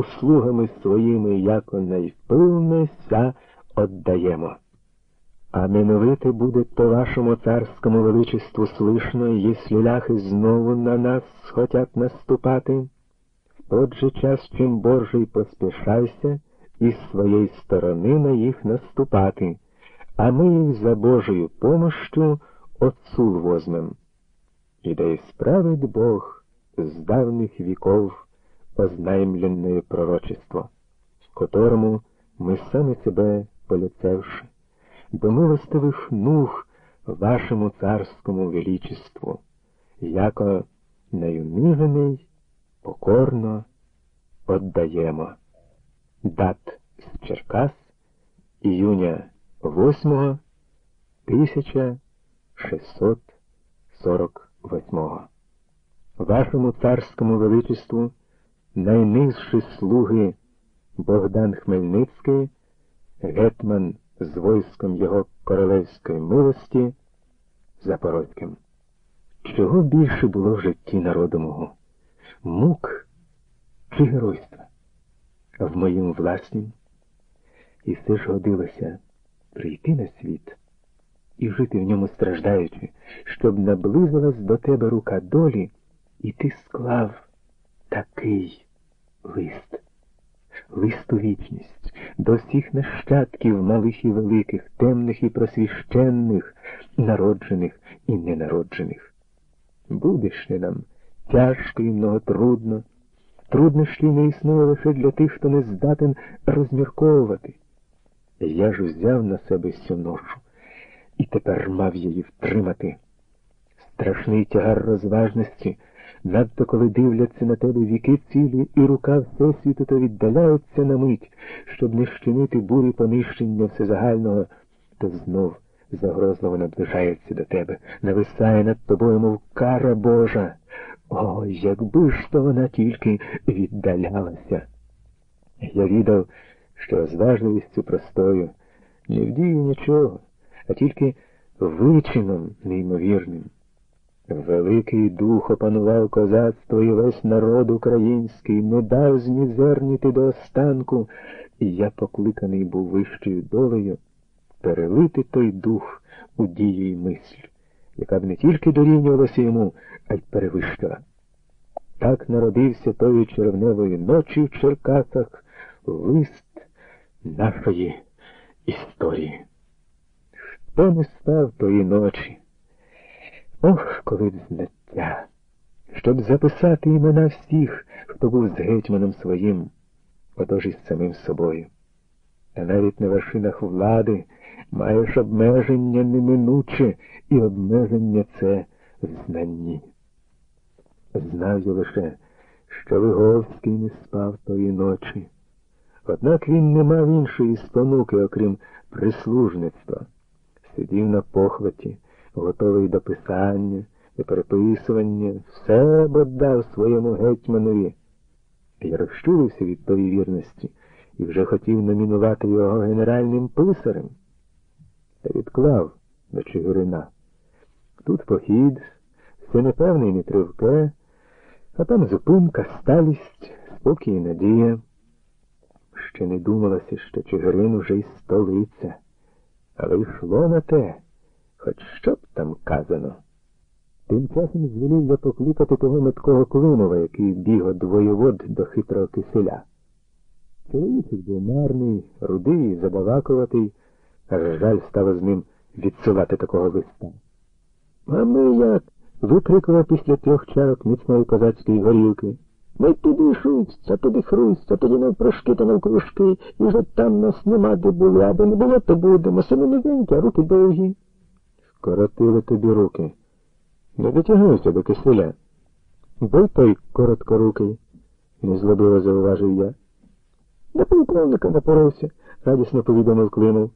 услугами своїми, яко найпилне ся отдаємо. А миновити буде то вашому царському величеству слышно, єслі ляхи знову на нас хотять наступати. В тот же час, чим Божий поспішайся, із своєї сторони на їх наступати, а ми їх за Божою помощю отцул возьмем. І да справить Бог з давних віков ознаймленное пророчество, которому ми самі себе поліцевши до милостивих нух вашому царському величеству, яко найунижений покорно отдаємо. Дат з Черкас, іюня 8 1648 Вашому царському величеству найнижчі слуги Богдан Хмельницький, гетман з войском його королевської милості Запорозьким. Чого більше було в житті народу мого? Мук чи геройства? В моїм власнім? І все ж годилося прийти на світ і жити в ньому страждаючи, щоб наблизилась до тебе рука долі, і ти склав такий лист, лист у вічність до всіх нащадків малих і великих, темних і просвіщенних, народжених і ненароджених. Буде ще нам тяжко і многотрудно, труднощі не існує лише для тих, хто не здатен розмірковувати. Я ж взяв на себе всю ношу і тепер мав її втримати. Страшний тягар розважності, надто коли дивляться на тебе віки цілі, і рука Всесвіту то віддаляється на мить, щоб не щинити бурі понищення всезагального, то знов загрозливо наближається до тебе, нависає над тобою, мов кара Божа. О, якби ж то вона тільки віддалялася. Я відав, що розважливістю простою не вдіє нічого, а тільки вичином неймовірним. Великий дух опанував козацтво і весь народ український, не дав знізерніти до останку, і я покликаний був вищою долею перелити той дух у дію й мисль, яка б не тільки дорівнювалася йому, а й перевищила. Так народився тої червневої ночі в Черкасах лист нашої історії. Хто не став тої ночі? Ох, коли б знаття, щоб записати імена всіх, хто був з гетьманом своїм, отож із самим собою. Та навіть на вершинах влади маєш обмеження неминуче, і обмеження це в знанні. Знав я лише, що Виговський не спав тої ночі. Однак він не мав іншої спонуки, окрім прислужництва. Сидів на похваті, готовий до писання, до переписування, все б дав своєму гетьманові. Я розчулився від тої вірності і вже хотів номінувати його генеральним писарем. Та відклав до Чигирина. Тут похід, все непевне і нетривке, а там зупинка, сталість, спокій і надія. Ще не думалося, що Чигирин уже й столиця, але йшло на те, хоч що б там казано. Тим часом звелів я покликати того меткого Климова, який біг од воєвод до хитрого киселя. Чоловічок був марний, рудий, забавакуватий, аж жаль стало з ним відсилати такого листа. А ми як? викрикував після трьох чарок міцної козацької горілки. Ми туди шусть, а туди хрусть, а тоді навпрошки та навкружки, і вже там нас нема де були, а де не було, то будемо. Самі низенькі, а руки довгі. Скоротили тобі руки. Не дотягнуйся до киселя. Був той короткорукий, незлобиво зауважив я. До полковника напоровся, радісно повідомив Климов.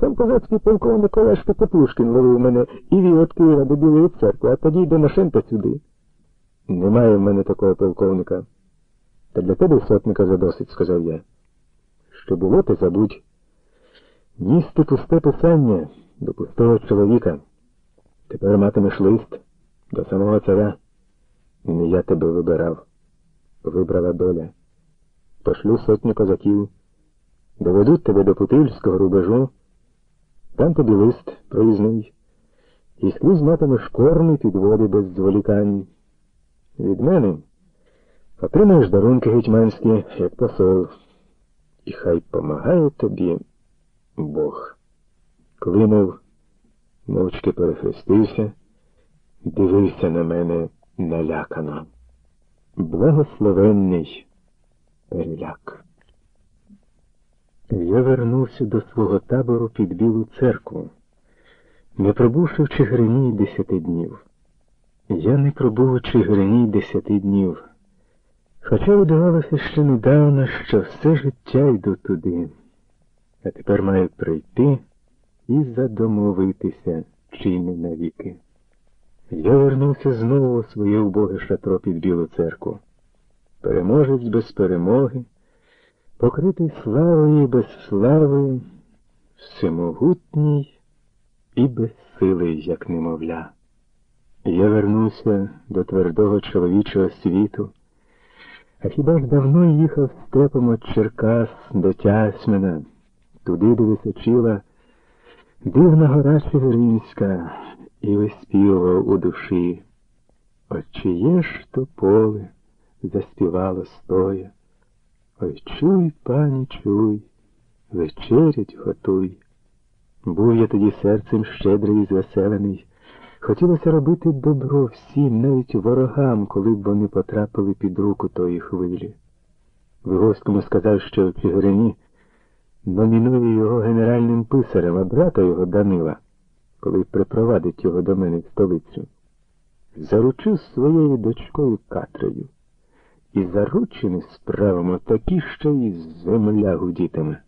Сам козацький полковник Олешка Петрушкін ловив мене і вів від Києва до Білої церкви, а тоді й до Нашенка сюди. Немає в мене такого полковника. Та для тебе сотника задосить, сказав я. Що було, ти забудь. Ністи пусте писання до пустого чоловіка. Тепер матимеш лист до самого царя. Не я тебе вибирав. Вибрала доля. Пошлю сотню козаків. Доведуть тебе до Путильського рубежу, там тобі лист проїзний, і скрізь матимеш корм і підводи без зволікань. Від мене отримаєш дарунки гетьманські, як посол, і хай помагає тобі Бог. Климов мовчки перехрестився, дивився на мене налякано. Благословенний переляк. Я вернувся до свого табору під Білу церкву, не пробувши в Чигирині десяти днів. Я не пробув у Чигирині десяти днів, хоча видавалося ще недавно, що все життя йду туди, а тепер маю прийти і задомовитися, чи не навіки. Я вернувся знову у своє убоге шатро під Білу церкву. Переможець без перемоги, покритий славою і без слави, всемогутній і безсилий, як немовля. Я вернувся до твердого чоловічого світу, а хіба ж давно їхав степом от Черкас до Тясмина, туди, де височила дивна гора Чигиринська, і виспівував у душі. От чиє ж то поле заспівало стоя. Ой, чуй, пані, чуй, вечерять готуй. Був я тоді серцем щедрий і звеселений. Хотілося робити добро всім, навіть ворогам, коли б вони потрапили під руку тої хвилі. Вигоському сказав, що в Чигирині номінує його генеральним писарем, а брата його Данила, коли припровадить його до мене в столицю. Заручив своєю дочкою Катрею. І заручені справами такі, що й земля гудітиме.